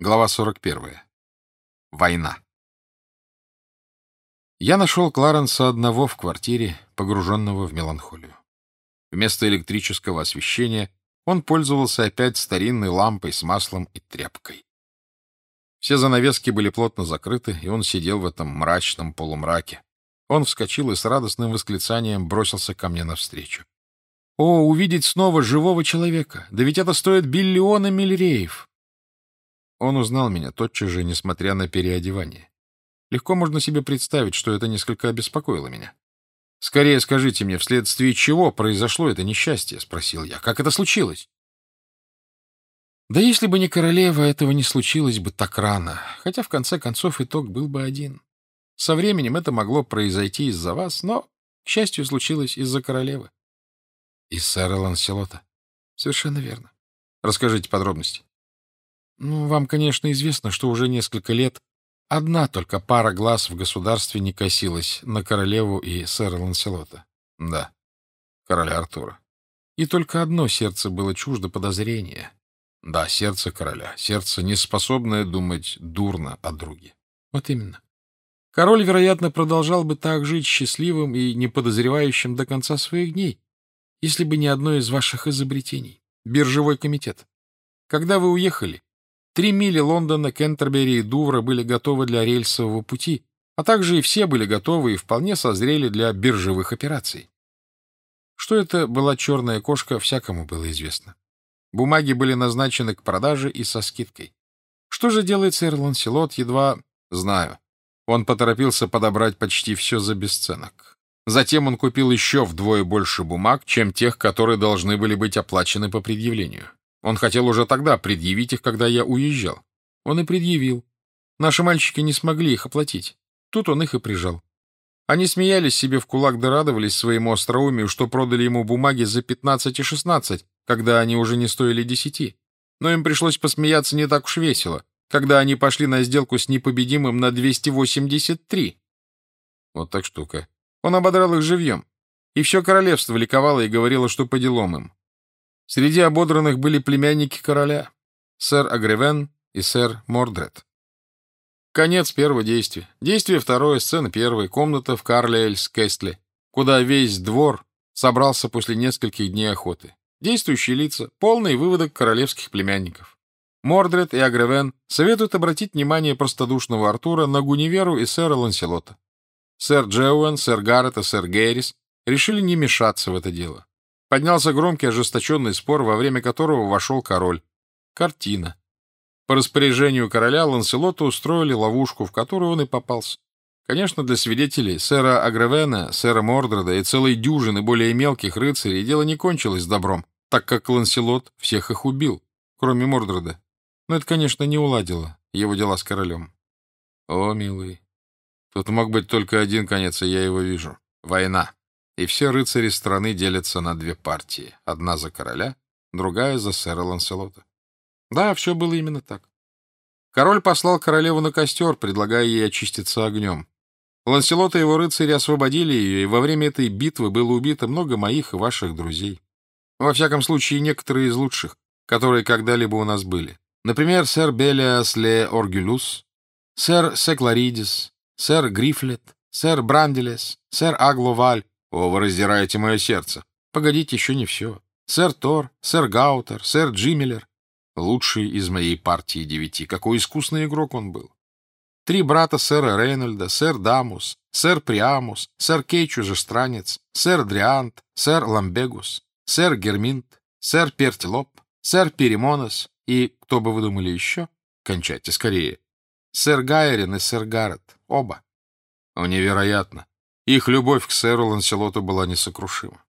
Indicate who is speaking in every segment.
Speaker 1: Глава 41. Война. Я нашел Кларенса одного в квартире, погруженного в меланхолию. Вместо электрического освещения он пользовался опять старинной лампой с маслом и тряпкой. Все занавески были плотно закрыты, и он сидел в этом мрачном полумраке. Он вскочил и с радостным восклицанием бросился ко мне навстречу. «О, увидеть снова живого человека! Да ведь это стоит биллионы миллиреев!» Он узнал меня тотчас же, несмотря на переодевание. Легко можно себе представить, что это несколько обеспокоило меня. «Скорее скажите мне, вследствие чего произошло это несчастье?» — спросил я. «Как это случилось?» Да если бы не королева, этого не случилось бы так рано, хотя в конце концов итог был бы один. Со временем это могло произойти из-за вас, но, к счастью, случилось из-за королевы. Из сэра Ланселота. Совершенно верно. Расскажите подробности. Ну, вам, конечно, известно, что уже несколько лет одна только пара глаз в государстве не косилась на королеву и сэра Ланселота. Да, короля Артура. И только одно сердце было чуждо подозрения. Да, сердце короля, сердце, не способное думать дурно о друге. Вот именно. Король, вероятно, продолжал бы так жить счастливым и неподозревающим до конца своих дней, если бы не одно из ваших изобретений — биржевой комитет. Когда вы уехали, Три мили Лондона, Кентербери и Дувра были готовы для рельсового пути, а также и все были готовы и вполне созрели для биржевых операций. Что это была черная кошка, всякому было известно. Бумаги были назначены к продаже и со скидкой. Что же делает сэр Ланселот, едва... Знаю. Он поторопился подобрать почти все за бесценок. Затем он купил еще вдвое больше бумаг, чем тех, которые должны были быть оплачены по предъявлению. Он хотел уже тогда предъявить их, когда я уезжал. Он и предъявил. Наши мальчики не смогли их оплатить. Тут он их и прижал. Они смеялись себе в кулак да радовались своему остроумию, что продали ему бумаги за 15 и 16, когда они уже не стоили 10. Но им пришлось посмеяться не так уж весело, когда они пошли на сделку с непобедимым на 283. Вот так штука. Он ободрал их живьем. И все королевство ликовало и говорило, что по делам им. Среди ободранных были племянники короля, сэр Агревен и сэр Мордред. Конец первого действия. Действие второе, сцена первая, комната в Карлеэльс-Кестле, куда весь двор собрался после нескольких дней охоты. Действующие лица, полный выводок королевских племянников. Мордред и Агревен советуют обратить внимание простодушного Артура на Гуниверу и сэра Ланселота. Сэр Джоуэн, сэр Гаррет и сэр Гейрис решили не мешаться в это дело. Поднялся громкий ожесточенный спор, во время которого вошел король. Картина. По распоряжению короля Ланселота устроили ловушку, в которую он и попался. Конечно, для свидетелей сэра Агравена, сэра Мордреда и целой дюжины более мелких рыцарей дело не кончилось добром, так как Ланселот всех их убил, кроме Мордреда. Но это, конечно, не уладило его дела с королем. О, милый, тут мог быть только один конец, и я его вижу. Война и все рыцари страны делятся на две партии. Одна за короля, другая за сэра Ланселота. Да, все было именно так. Король послал королеву на костер, предлагая ей очиститься огнем. Ланселот и его рыцари освободили ее, и во время этой битвы было убито много моих и ваших друзей. Во всяком случае, некоторые из лучших, которые когда-либо у нас были. Например, сэр Белиас Ле Оргюлюс, сэр Секларидис, сэр Грифлет, сэр Бранделес, сэр Агловаль, о, вы раздираете мое сердце. Погодите, еще не все. Сэр Тор, сэр Гаутер, сэр Джиммелер. Лучший из моей партии девяти. Какой искусный игрок он был. Три брата сэра Рейнольда, сэр Дамус, сэр Приамус, сэр Кей Чужестранец, сэр Дриант, сэр Ламбегус, сэр Герминт, сэр Пертилоп, сэр Перемонос и, кто бы вы думали еще, кончайте скорее, сэр Гайрин и сэр Гаррет, оба. Невероятно. Их любовь к сэру Ланселоту была несокрушима.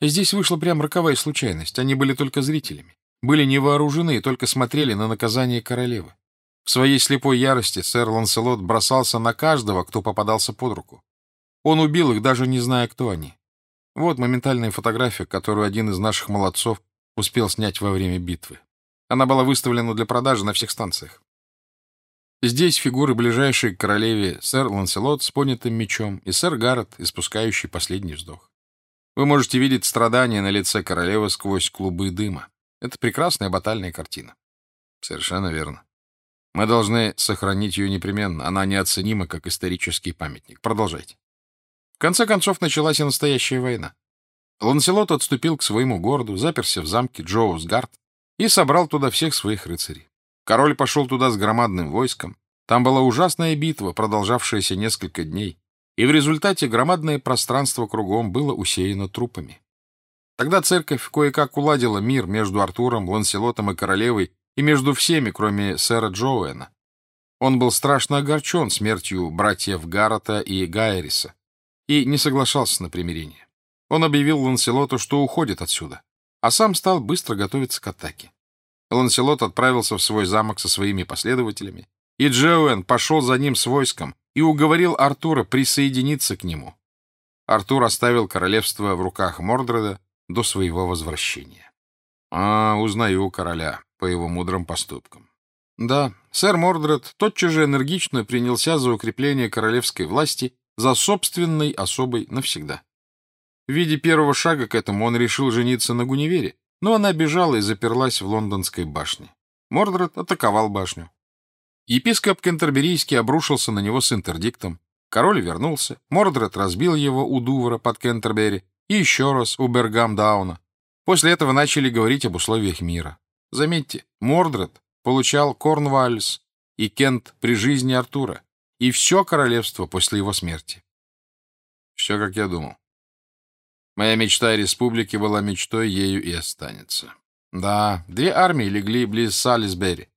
Speaker 1: Здесь вышла прям роковая случайность. Они были только зрителями. Были не вооружены и только смотрели на наказание королевы. В своей слепой ярости сэр Ланселот бросался на каждого, кто попадался под руку. Он убил их, даже не зная, кто они. Вот моментальная фотография, которую один из наших молодцов успел снять во время битвы. Она была выставлена для продажи на всех станциях. Здесь фигуры ближайшей к королеве сэр Ланселот с понятым мечом и сэр Гаррет, испускающий последний вздох. Вы можете видеть страдания на лице королевы сквозь клубы дыма. Это прекрасная батальная картина. Совершенно верно. Мы должны сохранить ее непременно. Она неоценима, как исторический памятник. Продолжайте. В конце концов, началась и настоящая война. Ланселот отступил к своему городу, заперся в замке Джоусгард и собрал туда всех своих рыцарей. Король пошел туда с громадным войском. Там была ужасная битва, продолжавшаяся несколько дней, и в результате громадное пространство кругом было усеяно трупами. Тогда церковь кое-как уладила мир между Артуром, Ланселотом и королевой и между всеми, кроме сэра Джоуэна. Он был страшно огорчен смертью братьев Гаррета и Гайриса и не соглашался на примирение. Он объявил Ланселоту, что уходит отсюда, а сам стал быстро готовиться к атаке. Ланселот отправился в свой замок со своими последователями, и Джоуэн пошел за ним с войском и уговорил Артура присоединиться к нему. Артур оставил королевство в руках Мордреда до своего возвращения. А, узнаю короля по его мудрым поступкам. Да, сэр Мордред тотчас же энергично принялся за укрепление королевской власти за собственной особой навсегда. В виде первого шага к этому он решил жениться на Гуневере, но она бежала и заперлась в лондонской башне. Мордред атаковал башню. Епископ Кентерберийский обрушился на него с интердиктом. Король вернулся, Мордред разбил его у Дувра под Кентербери и еще раз у Бергамдауна. После этого начали говорить об условиях мира. Заметьте, Мордред получал Корнвальс и Кент при жизни Артура, и все королевство после его смерти. Все, как я думал. Моя мечта о республике была мечтой, ею и останется. Да, две армии легли близ Салисбери.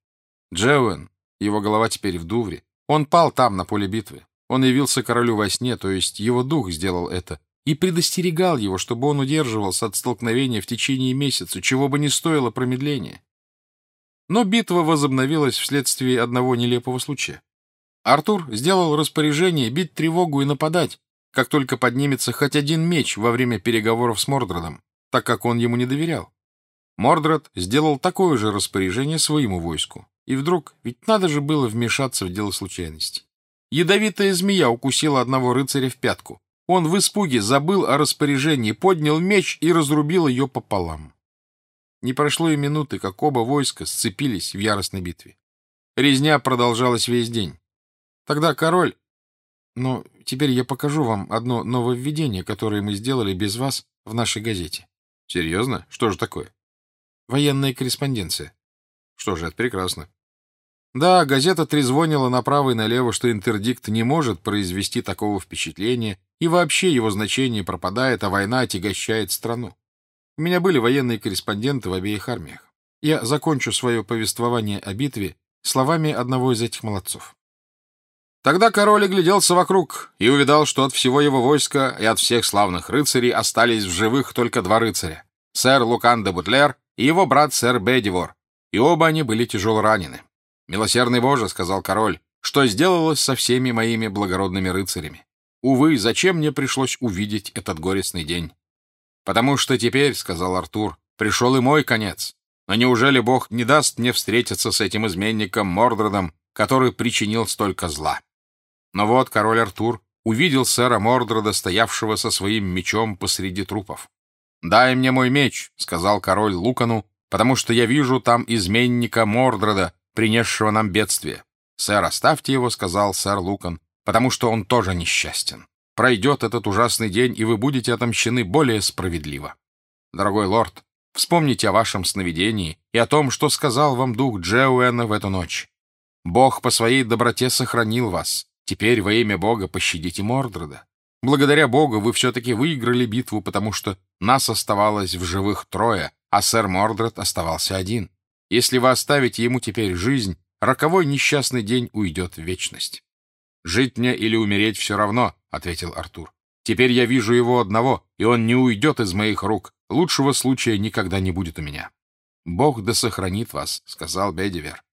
Speaker 1: Джеуэн, его голова теперь в Дувре, он пал там, на поле битвы. Он явился королю во сне, то есть его дух сделал это, и предостерегал его, чтобы он удерживался от столкновения в течение месяца, чего бы ни стоило промедление. Но битва возобновилась вследствие одного нелепого случая. Артур сделал распоряжение бить тревогу и нападать, как только поднимется хоть один меч во время переговоров с Мордредом, так как он ему не доверял. Мордред сделал такое же распоряжение своему войску. И вдруг, ведь надо же было вмешаться в дело случайности. Ядовитая змея укусила одного рыцаря в пятку. Он в испуге забыл о распоряжении, поднял меч и разрубил ее пополам. Не прошло и минуты, как оба войска сцепились в яростной битве. Резня продолжалась весь день. Тогда король... Но теперь я покажу вам одно нововведение, которое мы сделали без вас в нашей газете. Серьезно? Что же такое? Военная корреспонденция. Что же, это прекрасно. Да, газета трезвонила направо и налево, что интердикт не может произвести такого впечатления, и вообще его значение пропадает, а война отягощает страну. У меня были военные корреспонденты в обеих армиях. Я закончу свое повествование о битве словами одного из этих молодцов. Тогда король огляделся вокруг и увидал, что от всего его войска и от всех славных рыцарей остались в живых только два рыцаря — сэр Лукан де Бутлер и его брат сэр Бедивор, и оба они были тяжело ранены. «Милосердный Боже», — сказал король, — «что сделалось со всеми моими благородными рыцарями? Увы, зачем мне пришлось увидеть этот горестный день?» «Потому что теперь», — сказал Артур, — «пришел и мой конец. Но неужели Бог не даст мне встретиться с этим изменником Мордредом, который причинил столько зла?» Но вот король Артур увидел сэра Мордреда, стоявшего со своим мечом посреди трупов. «Дай мне мой меч», — сказал король Лукану, «потому что я вижу там изменника Мордреда, принесшего нам бедствие. «Сэр, оставьте его», — сказал сэр Лукан, «потому что он тоже несчастен. Пройдет этот ужасный день, и вы будете отомщены более справедливо. Дорогой лорд, вспомните о вашем сновидении и о том, что сказал вам дух Джеуэна в эту ночь. Бог по своей доброте сохранил вас. Теперь во имя Бога пощадите Мордреда. Благодаря Богу вы все-таки выиграли битву, потому что нас оставалось в живых трое, а сэр Мордред оставался один. Если вы оставите ему теперь жизнь, роковой несчастный день уйдет в вечность. «Жить мне или умереть все равно», — ответил Артур. «Теперь я вижу его одного, и он не уйдет из моих рук. Лучшего случая никогда не будет у меня». «Бог да сохранит вас», — сказал Бедивер.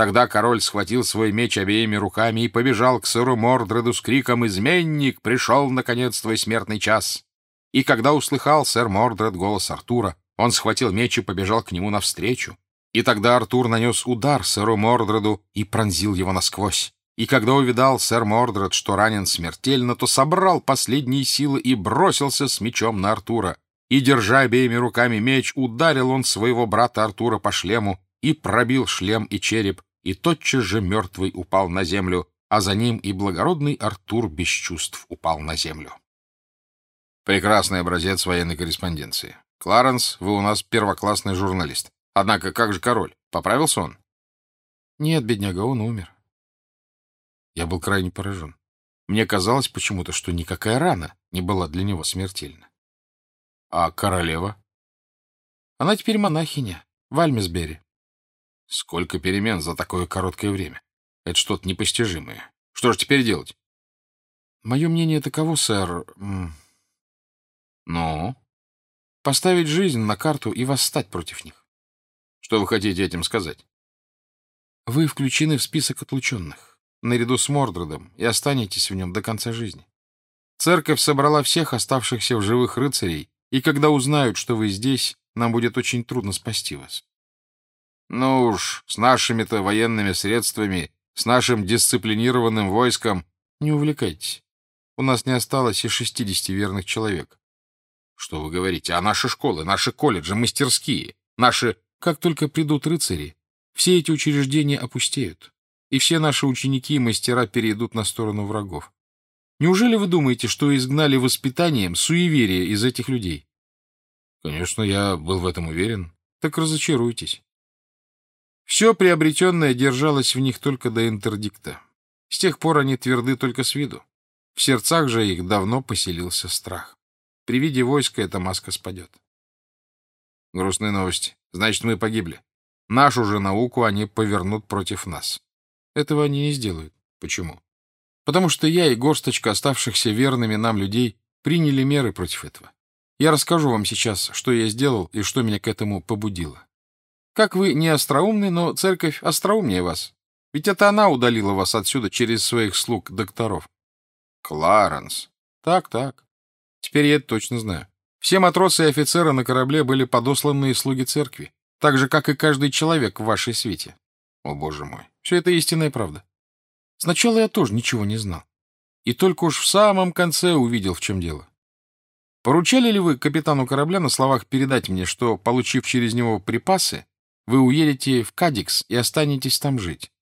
Speaker 1: Тогда король схватил свой меч обеими руками и побежал к сыру Мордреду с криком «Изменник! Пришел, наконец, твой смертный час!» И когда услыхал сэр Мордред голос Артура, он схватил меч и побежал к нему навстречу. И тогда Артур нанес удар сэру Мордреду и пронзил его насквозь. И когда увидал сэр Мордред, что ранен смертельно, то собрал последние силы и бросился с мечом на Артура. И, держа обеими руками меч, ударил он своего брата Артура по шлему и пробил шлем и череп, и тотчас же мертвый упал на землю, а за ним и благородный Артур без чувств упал на землю. Прекрасный образец военной корреспонденции. Кларенс, вы у нас первоклассный журналист. Однако как же король? Поправился он?
Speaker 2: Нет, бедняга, он умер.
Speaker 1: Я был крайне поражен. Мне казалось почему-то, что никакая рана не была для него смертельна. А королева?
Speaker 2: Она теперь монахиня в Альмесбери.
Speaker 1: Сколько перемен за такое короткое время. Это что-то непостижимое. Что же теперь делать?
Speaker 2: Мое мнение таково, сэр.
Speaker 1: Ну?
Speaker 2: Поставить жизнь на карту и восстать против них.
Speaker 1: Что вы хотите этим сказать?
Speaker 2: Вы включены в список отлученных, наряду с Мордредом, и останетесь в нем до конца жизни. Церковь собрала всех оставшихся в живых рыцарей, и когда узнают, что вы здесь, нам будет очень трудно спасти вас.
Speaker 1: Ну уж, с нашими-то военными средствами, с нашим дисциплинированным войском...
Speaker 2: Не увлекайтесь. У нас не осталось и шестидесяти верных человек.
Speaker 1: Что вы говорите? А наши школы, наши колледжи, мастерские, наши...
Speaker 2: Как только придут рыцари, все эти учреждения опустеют, и все наши ученики и мастера перейдут на сторону врагов. Неужели вы думаете, что изгнали воспитанием суеверие из этих людей?
Speaker 1: Конечно, я был в этом уверен.
Speaker 2: Так разочаруйтесь. Все приобретенное держалось в них только до интердикта. С тех пор они тверды только с виду. В сердцах же их давно поселился страх. При виде войска эта маска спадет.
Speaker 1: Грустные новости. Значит, мы погибли. Нашу же науку они повернут против нас.
Speaker 2: Этого они не сделают.
Speaker 1: Почему?
Speaker 2: Потому что я и горсточка оставшихся верными нам людей приняли меры против этого. Я расскажу вам сейчас, что я сделал и что меня к этому побудило. Как вы не остроумны, но церковь остроумнее вас. Ведь это она удалила вас отсюда через своих слуг-докторов.
Speaker 1: Кларенс.
Speaker 2: Так, так. Теперь я это точно знаю. Все матросы и офицеры на корабле были подосланные слуги церкви так же, как и каждый человек в вашей свете.
Speaker 1: О, боже мой,
Speaker 2: все это истинная правда. Сначала я тоже ничего не знал. И только уж в самом конце увидел, в чем дело. Поручали ли вы капитану корабля на словах передать мне, что, получив через него припасы, вы уедете в Кадикс и останетесь там жить?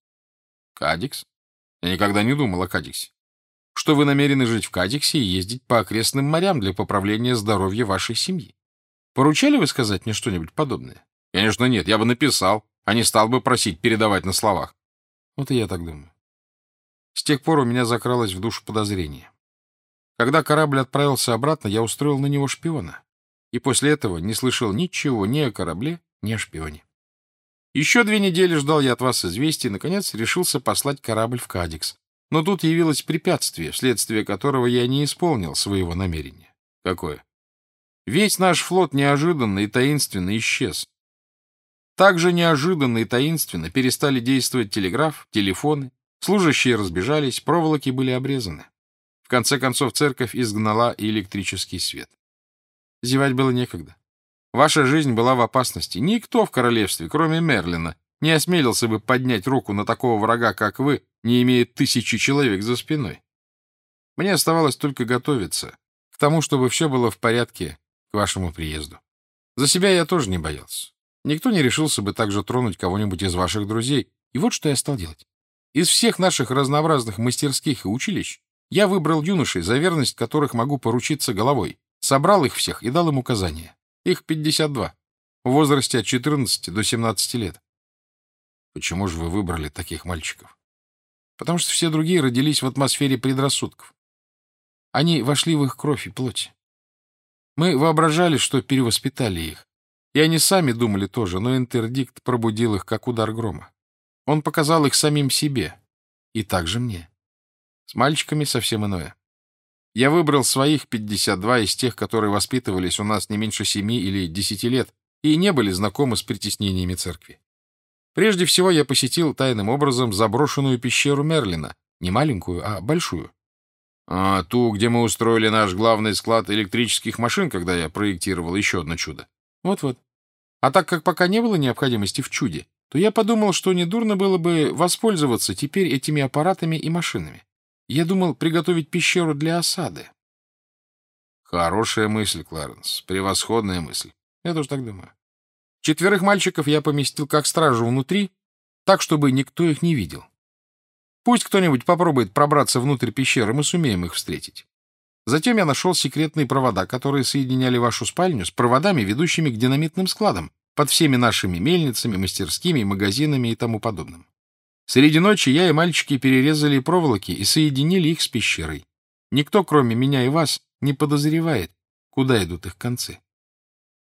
Speaker 1: Кадикс? Я никогда не думал о Кадиксе.
Speaker 2: Что вы намерены жить в Кадиксе и ездить по окрестным морям для поправления здоровья вашей семьи? Поручали вы сказать мне что-нибудь подобное?
Speaker 1: Конечно, нет, я бы написал, а не стал бы просить передавать на словах.
Speaker 2: Вот и я так думаю. С тех пор у меня закралось в душу подозрение. Когда корабль отправился обратно, я устроил на него шпиона. И после этого не слышал ничего ни о корабле, ни о шпионе. Еще две недели ждал я от вас известий, наконец, решился послать корабль в Кадикс. Но тут явилось препятствие, вследствие которого я не исполнил своего намерения.
Speaker 1: Какое?
Speaker 2: Весь наш флот неожиданно и таинственно исчез. Также неожиданно и таинственно перестали действовать телеграф, телефоны, служащие разбежались, проволоки были обрезаны. В конце концов, церковь изгнала и электрический свет. Зевать было некогда. Ваша жизнь была в опасности. Никто в королевстве, кроме Мерлина, не осмелился бы поднять руку на такого врага, как вы, не имея тысячи человек за спиной. Мне оставалось только готовиться к тому, чтобы все было в порядке к вашему приезду. За себя я тоже не боялся. Никто не решился бы также тронуть кого-нибудь из ваших друзей. И вот что я стал делать. Из всех наших разнообразных мастерских и училищ я выбрал юношей, за верность которых могу поручиться головой, собрал их всех и дал им указания. Их 52, в возрасте от 14 до 17 лет.
Speaker 1: Почему же вы выбрали таких мальчиков?
Speaker 2: Потому что все другие родились в атмосфере предрассудков. Они вошли в их кровь и плоть. Мы воображали, что перевоспитали их, и они сами думали тоже, но интердикт пробудил их, как удар грома. Он показал их самим себе. И также мне. С мальчиками совсем иное. Я выбрал своих 52 из тех, которые воспитывались у нас не меньше семи или десяти лет и не были знакомы с притеснениями церкви. Прежде всего я посетил тайным образом заброшенную пещеру Мерлина, не маленькую, а большую.
Speaker 1: А ту, где мы устроили наш главный склад электрических машин, когда я проектировал еще одно чудо.
Speaker 2: Вот-вот. А так как пока не было необходимости в чуде, то я подумал, что недурно было бы воспользоваться теперь этими аппаратами и машинами. Я думал приготовить пещеру для осады.
Speaker 1: Хорошая мысль, Кларенс. Превосходная мысль.
Speaker 2: Я тоже так думаю. Четверых мальчиков я поместил как стражу внутри, так, чтобы никто их не видел. Пусть кто-нибудь попробует пробраться внутрь пещеры, мы сумеем их встретить. Затем я нашел секретные провода, которые соединяли вашу спальню с проводами, ведущими к динамитным складам, под всеми нашими мельницами, мастерскими, магазинами и тому подобным. Среди ночи я и мальчики перерезали проволоки и соединили их с пещерой. Никто, кроме меня и вас, не подозревает, куда идут их концы.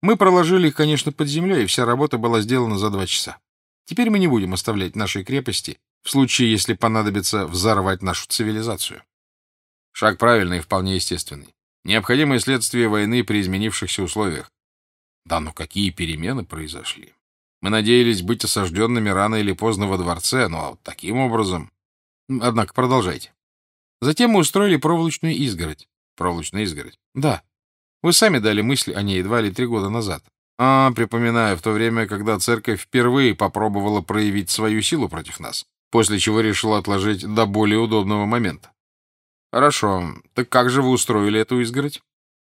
Speaker 2: Мы проложили их, конечно, под землей, и вся работа была сделана за два часа. Теперь мы не будем оставлять нашей крепости в случае, если понадобится взорвать нашу цивилизацию. Шаг правильный и вполне естественный. Необходимое следствие войны при изменившихся условиях. Да, но какие перемены произошли? Мы надеялись быть осажденными рано или поздно во дворце, но таким образом... Однако продолжайте. Затем мы устроили проволочную изгородь. Проволочную изгородь? Да. Вы сами дали мысль о ней два или три года назад. А, припоминаю, в то время, когда церковь впервые попробовала проявить свою силу против нас, после чего решила отложить до более удобного момента. Хорошо. Так как же вы устроили эту изгородь?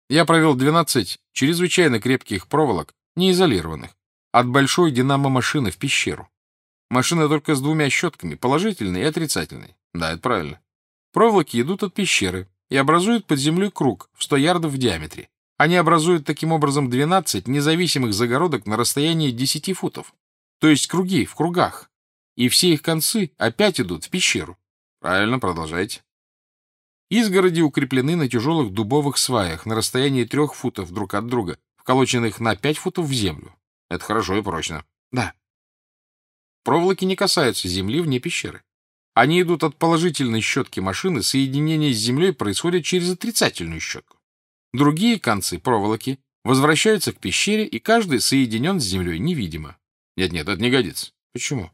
Speaker 2: Я провел 12 чрезвычайно крепких проволок, неизолированных, от большой динамо-машины в пещеру. Машина только с двумя щетками, положительной и отрицательной. Да, это правильно. Проволоки идут от пещеры и образуют под землей круг в 100 ярдов в диаметре. Они образуют таким образом 12 независимых загородок на расстоянии 10 футов, то есть круги в кругах, и все их концы опять идут в пещеру. Правильно, продолжайте. Изгороди укреплены на тяжелых дубовых сваях на расстоянии трех футов друг от друга, вколоченных на 5 футов в землю. Это хорошо и прочно. Да. Проволоки не касаются земли вне пещеры. Они идут от положительной щетки машины, соединение с землей происходит через отрицательную щетку. Другие концы проволоки возвращаются к пещере, и каждый соединен с землей невидимо. Нет-нет, это не годится. Почему?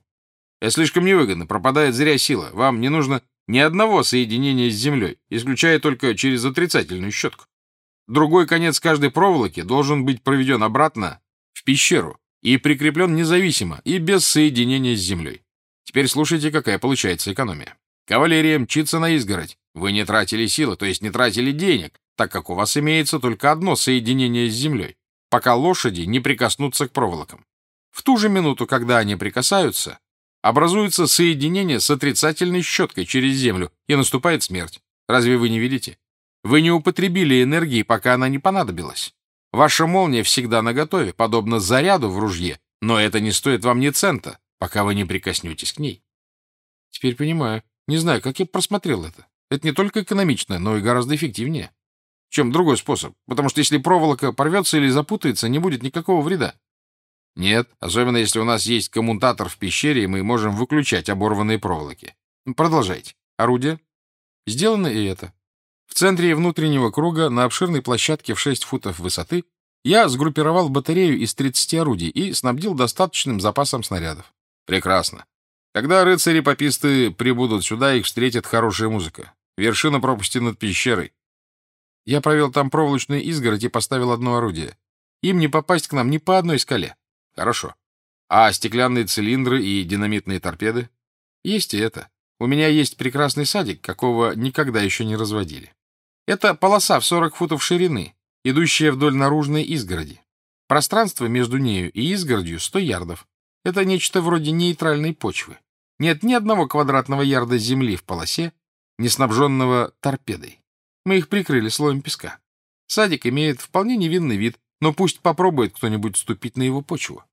Speaker 2: Это слишком невыгодно, пропадает зря сила. Вам не нужно ни одного соединения с землей, исключая только через отрицательную щетку. Другой конец каждой проволоки должен быть проведен обратно в пещеру и прикреплен независимо и без соединения с землей. Теперь слушайте, какая получается экономия. Кавалерия мчится на изгородь. Вы не тратили силы, то есть не тратили денег, так как у вас имеется только одно соединение с землей, пока лошади не прикоснутся к проволокам. В ту же минуту, когда они прикасаются, образуется соединение с отрицательной щеткой через землю, и наступает смерть. Разве вы не видите? Вы не употребили энергии, пока она не понадобилась. Ваша молния всегда наготове, подобно заряду в ружье, но это не стоит вам ни цента, пока вы не прикоснетесь к ней. Теперь понимаю. Не знаю, как я просмотрел это. Это не только экономично, но и гораздо эффективнее чем другой способ, потому что если проволока порвется или запутается, не будет никакого вреда. Нет, особенно если у нас есть коммутатор в пещере, и мы можем выключать оборванные проволоки. Продолжайте. Орудие. Сделано и это. В центре внутреннего круга, на обширной площадке в 6 футов высоты, я сгруппировал батарею из 30 орудий и снабдил достаточным запасом снарядов. Прекрасно. Когда рыцари-пописты прибудут сюда, их встретит хорошая музыка. Вершина пропасти над пещерой. Я провел там проволочную изгородь и поставил одно орудие. Им не попасть к нам ни по одной скале. Хорошо. А стеклянные цилиндры и динамитные торпеды? Есть и это. У меня есть прекрасный садик, какого никогда еще не разводили. Это полоса в 40 футов ширины, идущая вдоль наружной изгороди. Пространство между нею и изгородью 100 ярдов. Это нечто вроде нейтральной почвы. Нет ни одного квадратного ярда земли в полосе, не снабженного торпедой. Мы их прикрыли слоем песка. Садик имеет вполне невинный вид, но пусть попробует кто-нибудь ступить на его почву.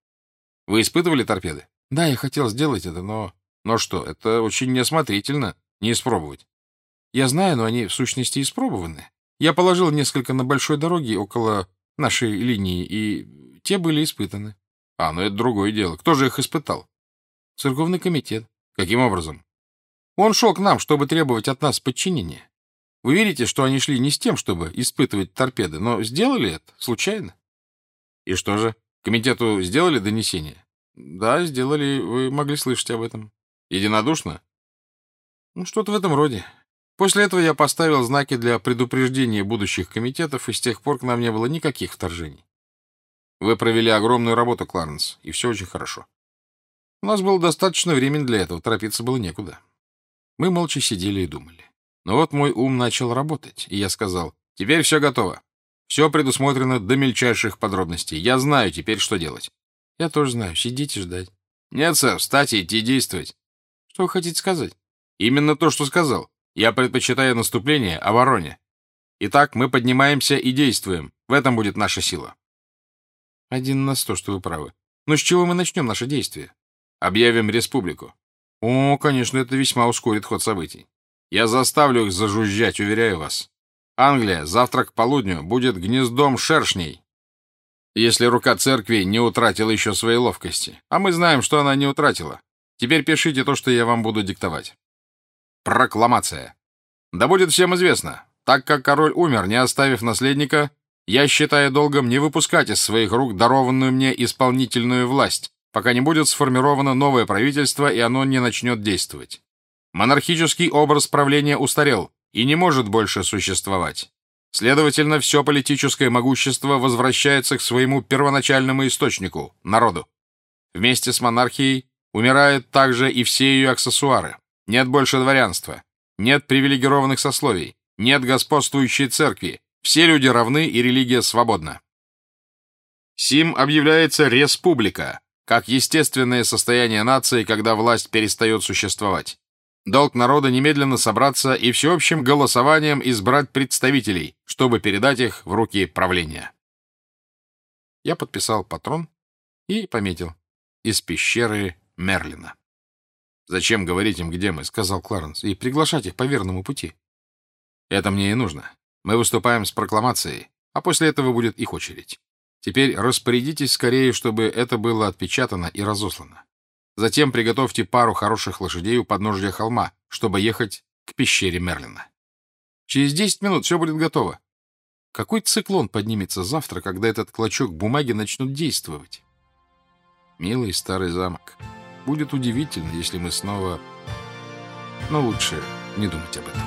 Speaker 2: Вы испытывали торпеды? Да, я хотел сделать это, но... Но что, это очень неосмотрительно не испробовать. Я знаю, но они в сущности испробованы. Я положил несколько на большой дороге около нашей линии, и те были испытаны. А, ну это другое дело. Кто же их испытал? Церковный комитет. Каким образом? Он шел к нам, чтобы требовать от нас подчинения. Вы видите, что они шли не с тем, чтобы испытывать торпеды, но сделали это случайно. И что же, комитету сделали донесение? Да, сделали, вы могли слышать об этом. Единодушно? Ну, что-то в этом роде. После этого я поставил знаки для предупреждения будущих комитетов, и с тех пор к нам не было никаких вторжений. Вы провели огромную работу, Кларенс, и все очень хорошо. У нас было достаточно времени для этого, торопиться было некуда. Мы молча сидели и думали. Но вот мой ум начал работать, и я сказал, теперь все готово. Все предусмотрено до мельчайших подробностей. Я знаю теперь, что делать. Я тоже знаю. Сидите ждать. Нет, сэр, встать и идти действовать.
Speaker 1: Что вы хотите сказать?
Speaker 2: Именно то, что сказал. Я предпочитаю наступление обороне. Итак, мы поднимаемся и действуем. В этом будет наша сила.
Speaker 1: Один на сто, что вы правы. Но с чего мы начнем наше действие?
Speaker 2: Объявим республику.
Speaker 1: О, конечно, это весьма ускорит ход событий.
Speaker 2: Я заставлю их зажужжать, уверяю вас. Англия завтра к полудню будет гнездом шершней, если рука церкви не утратила еще своей ловкости. А мы знаем, что она не утратила. Теперь пишите то, что я вам буду диктовать. Прокламация. Да будет всем известно, так как король умер, не оставив наследника, я считаю долгом не выпускать из своих рук дарованную мне исполнительную власть, пока не будет сформировано новое правительство и оно не начнет действовать. Монархический образ правления устарел и не может больше существовать. Следовательно, все политическое могущество возвращается к своему первоначальному источнику – народу. Вместе с монархией умирают также и все ее аксессуары. Нет больше дворянства, нет привилегированных сословий, нет господствующей церкви. Все люди равны и религия свободна. Сим объявляется республика, как естественное состояние нации, когда власть перестает существовать. Долг народа немедленно собраться и всеобщим голосованием избрать представителей, чтобы передать их в руки правления. Я подписал патрон и пометил из пещеры Мерлина. «Зачем говорить им, где мы?» — сказал Кларенс, — «и приглашать их по верному пути». Это мне и нужно. Мы выступаем с прокламацией, а после этого будет их очередь. Теперь распорядитесь скорее, чтобы это было отпечатано и разослано. Затем приготовьте пару хороших лошадей у подножия холма, чтобы ехать к пещере Мерлина. Через десять минут все будет готово. Какой циклон поднимется завтра, когда этот клочок бумаги начнут действовать? Милый старый замок. Будет удивительно, если мы снова... Но лучше не думать об этом.